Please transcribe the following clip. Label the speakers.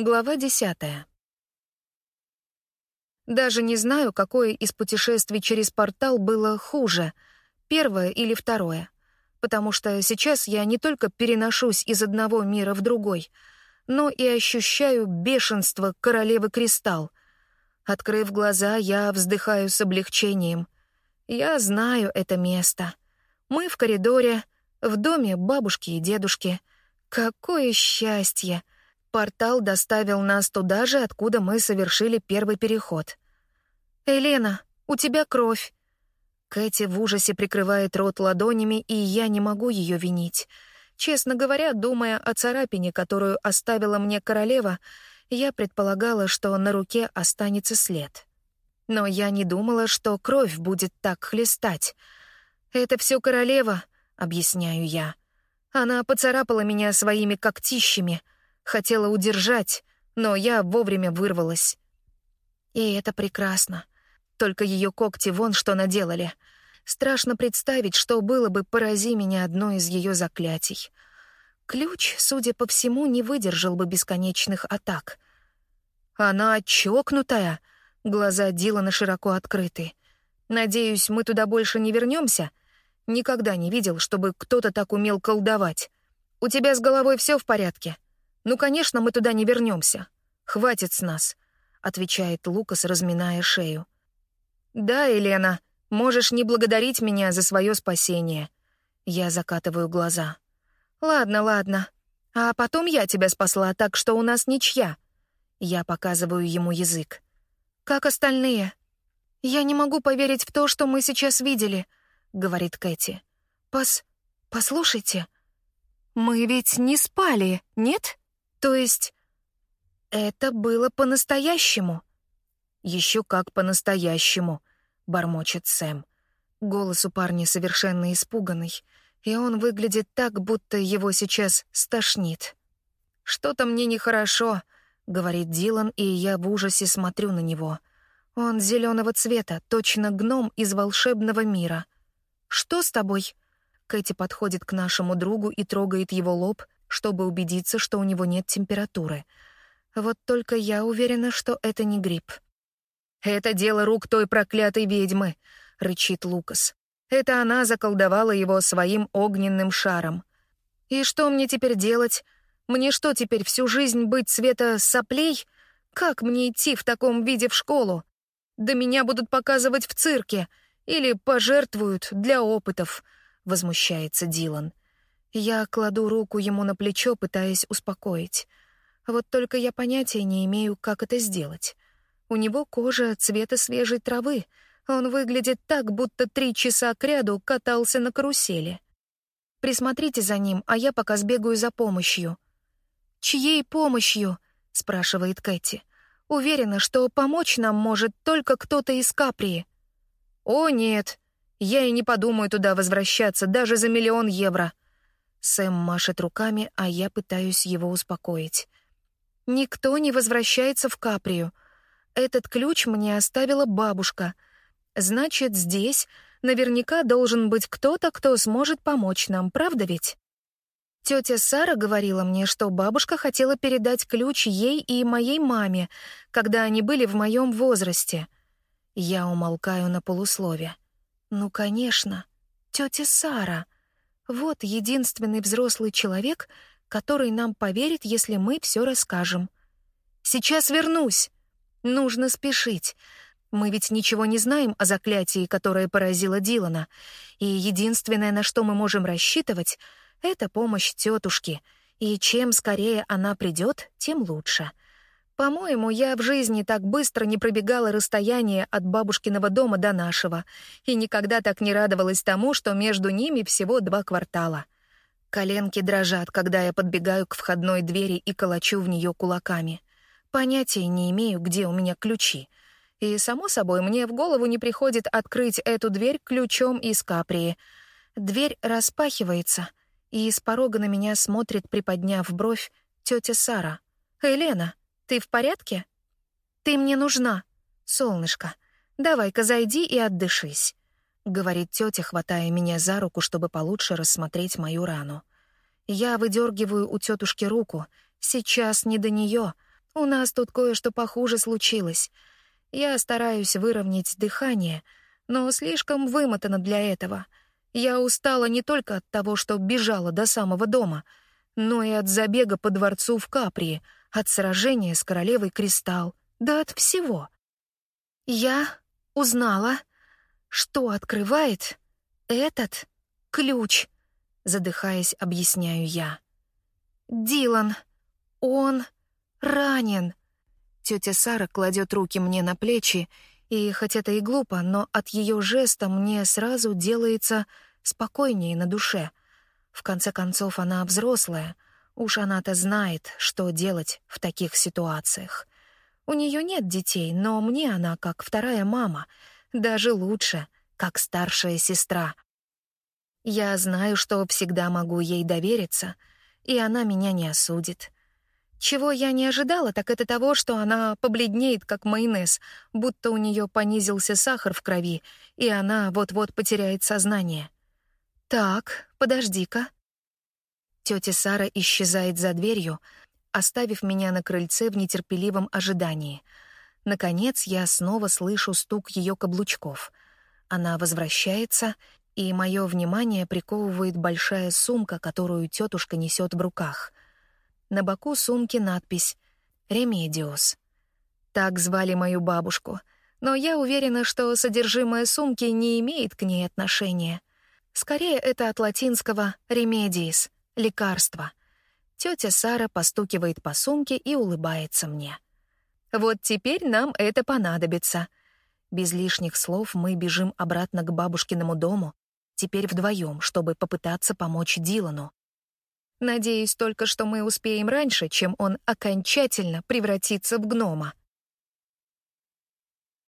Speaker 1: Глава десятая. Даже не знаю, какое из путешествий через портал было хуже, первое или второе, потому что сейчас я не только переношусь из одного мира в другой, но и ощущаю бешенство королевы Кристалл. Открыв глаза, я вздыхаю с облегчением. Я знаю это место. Мы в коридоре, в доме бабушки и дедушки. Какое счастье! Портал доставил нас туда же, откуда мы совершили первый переход. «Елена, у тебя кровь!» Кэти в ужасе прикрывает рот ладонями, и я не могу ее винить. Честно говоря, думая о царапине, которую оставила мне королева, я предполагала, что на руке останется след. Но я не думала, что кровь будет так хлестать. «Это все королева», — объясняю я. «Она поцарапала меня своими когтищами», — Хотела удержать, но я вовремя вырвалась. И это прекрасно. Только ее когти вон что наделали. Страшно представить, что было бы, порази меня одно из ее заклятий. Ключ, судя по всему, не выдержал бы бесконечных атак. Она чокнутая. Глаза Дилана широко открыты. Надеюсь, мы туда больше не вернемся. Никогда не видел, чтобы кто-то так умел колдовать. У тебя с головой все в порядке? «Ну, конечно, мы туда не вернемся. Хватит с нас», — отвечает Лукас, разминая шею. «Да, Елена, можешь не благодарить меня за свое спасение». Я закатываю глаза. «Ладно, ладно. А потом я тебя спасла, так что у нас ничья». Я показываю ему язык. «Как остальные?» «Я не могу поверить в то, что мы сейчас видели», — говорит Кэти. «Пос... послушайте, мы ведь не спали, нет?» То есть это было по-настоящему? Еще как по-настоящему, бормочет Сэм. Голос у парня совершенно испуганный, и он выглядит так, будто его сейчас стошнит. Что-то мне нехорошо, говорит Дилан, и я в ужасе смотрю на него. Он зеленого цвета, точно гном из волшебного мира. Что с тобой? Кэти подходит к нашему другу и трогает его лоб, чтобы убедиться, что у него нет температуры. Вот только я уверена, что это не грипп. «Это дело рук той проклятой ведьмы», — рычит Лукас. «Это она заколдовала его своим огненным шаром. И что мне теперь делать? Мне что, теперь всю жизнь быть цвета соплей? Как мне идти в таком виде в школу? Да меня будут показывать в цирке или пожертвуют для опытов», — возмущается Дилан. Я кладу руку ему на плечо, пытаясь успокоить. Вот только я понятия не имею, как это сделать. У него кожа цвета свежей травы. Он выглядит так, будто три часа кряду катался на карусели. Присмотрите за ним, а я пока сбегаю за помощью. «Чьей помощью?» — спрашивает Кэти. «Уверена, что помочь нам может только кто-то из Каприи». «О, нет, я и не подумаю туда возвращаться даже за миллион евро», Сэм машет руками, а я пытаюсь его успокоить. «Никто не возвращается в Каприю. Этот ключ мне оставила бабушка. Значит, здесь наверняка должен быть кто-то, кто сможет помочь нам, правда ведь?» Тетя Сара говорила мне, что бабушка хотела передать ключ ей и моей маме, когда они были в моем возрасте. Я умолкаю на полуслове. «Ну, конечно, тетя Сара». Вот единственный взрослый человек, который нам поверит, если мы все расскажем. Сейчас вернусь. Нужно спешить. Мы ведь ничего не знаем о заклятии, которое поразило Дилана, и единственное, на что мы можем рассчитывать, это помощь тетушки. И чем скорее она придет, тем лучше. По-моему, я в жизни так быстро не пробегала расстояние от бабушкиного дома до нашего и никогда так не радовалась тому, что между ними всего два квартала. Коленки дрожат, когда я подбегаю к входной двери и колочу в нее кулаками. Понятия не имею, где у меня ключи. И, само собой, мне в голову не приходит открыть эту дверь ключом из каприи. Дверь распахивается, и из порога на меня смотрит, приподняв бровь, тетя Сара. «Елена!» Ты в порядке? Ты мне нужна, солнышко. Давай-ка зайди и отдышись, говорит тетя, хватая меня за руку, чтобы получше рассмотреть мою рану. Я выдергиваю у тетушки руку. Сейчас не до нее. У нас тут кое-что похуже случилось. Я стараюсь выровнять дыхание, но слишком вымотана для этого. Я устала не только от того, что бежала до самого дома, но и от забега по дворцу в Каприи, от сражения с королевой Кристалл, да от всего. Я узнала, что открывает этот ключ, задыхаясь, объясняю я. Дилан, он ранен. Тетя Сара кладет руки мне на плечи, и хоть это и глупо, но от ее жеста мне сразу делается спокойнее на душе. В конце концов, она взрослая, уж она-то знает, что делать в таких ситуациях. У нее нет детей, но мне она как вторая мама, даже лучше, как старшая сестра. Я знаю, что всегда могу ей довериться, и она меня не осудит. Чего я не ожидала, так это того, что она побледнеет, как майонез, будто у нее понизился сахар в крови, и она вот-вот потеряет сознание. «Так, подожди-ка». Тетя Сара исчезает за дверью, оставив меня на крыльце в нетерпеливом ожидании. Наконец я снова слышу стук ее каблучков. Она возвращается, и мое внимание приковывает большая сумка, которую тетушка несет в руках. На боку сумки надпись «Ремедиос». Так звали мою бабушку, но я уверена, что содержимое сумки не имеет к ней отношения. Скорее, это от латинского «remediis» — «лекарство». Тетя Сара постукивает по сумке и улыбается мне. «Вот теперь нам это понадобится». Без лишних слов мы бежим обратно к бабушкиному дому, теперь вдвоем, чтобы попытаться помочь Дилану. Надеюсь только, что мы успеем раньше, чем он окончательно превратится в гнома.